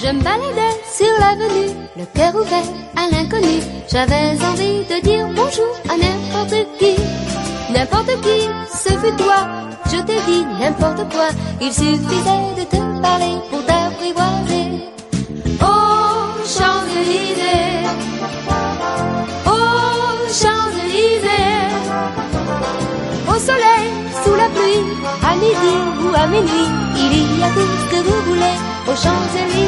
Je me baladais sur l'avenue, le cœur ouvert à l'inconnu. J'avais envie de dire bonjour à n'importe qui. N'importe qui, ce fut toi. Je t'ai dit n'importe quoi. Il suffisait de te parler pour t'apprivoiser. Oh, Champs-Élysées. Oh, Champs-Élysées. Au soleil, sous la pluie, à midi ou à minuit, il y a tout ce que vous voulez aux Champs-Élysées.